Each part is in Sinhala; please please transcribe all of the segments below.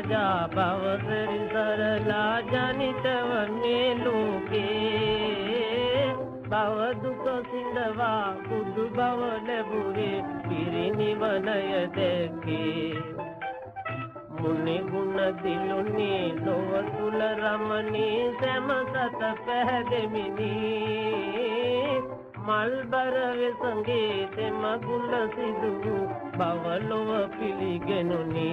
අගරාජා බවසරි සරලා ජනිත වන්නේ ලෝකේ බව දුක සිඳවා බුදු බව ලැබුවේ පිරිනිවනය දැකේ මුනි ගුණ දිලුනේ ලොව තුල රමණී සෑම සත පැහැදෙමිනි මල්බර වෙසඟේ තෙම ගුණ සිදු බව ලොව පිළිගෙනුනි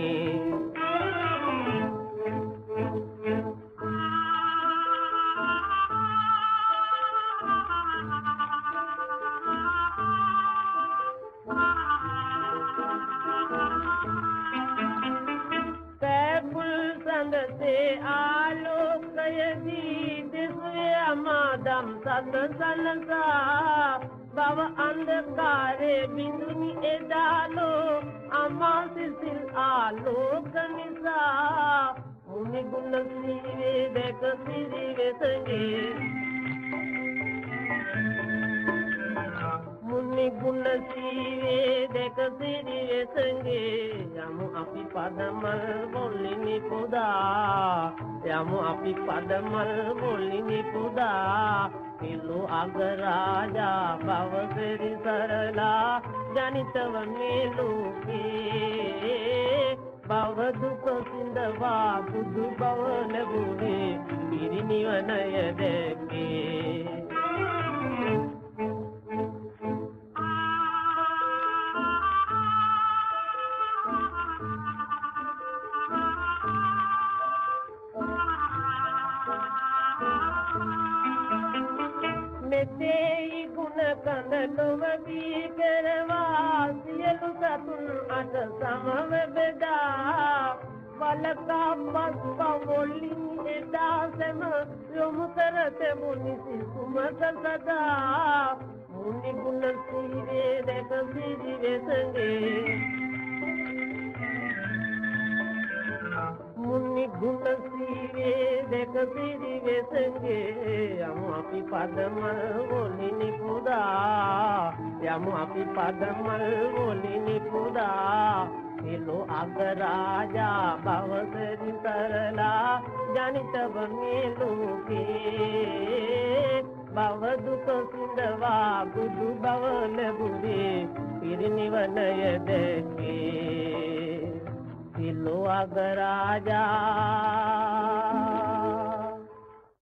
අමාදම් සත සලසා බව අන්ධකාරේ බිඳුනි එදාලෝ අමා සිසිල් ආලෝක නිසා. මුනි ගුණ සීවේ දැක සිරි වෙසගේ මුනි ගුණ සීවේ දැක සිරි වෙසගේ යමු අපි පදමල් මොල්ලිනි පුදා. යමු අපි පදමල් මොල්ලිනි පුදා. පිල්ලු අගරාජා බවසරි සරලා ජනිතව මේ ලෝකේ බව දුක සිඳවා බුදු බව ලැබුවේ පිරිනිවනය දැකේ මෙතේයි ගුණ කඳ නොවදී කරවා සියලු සතුන් අට සමව බෙදා. වලකා පස් පවොලින් එදා සැම යොමු කර තෙමුනි සිසුමත සදා. මුනි ගුණ සීවේ දැක සිරි වෙසගේ දැක සිරි වෙසගේ යමු අපි පදමල් වොලිනි පුදා යමු අපි පදමල් වොලිනි පුදා එලෝ අගරාජා බවසරි කරලා ජනිතව මේ ලෝකේ බව දුක සිඳවා බුදු බව ලැබුවේ පිරිනිවනය දැකේ. සිල්ලෝ අගරාජා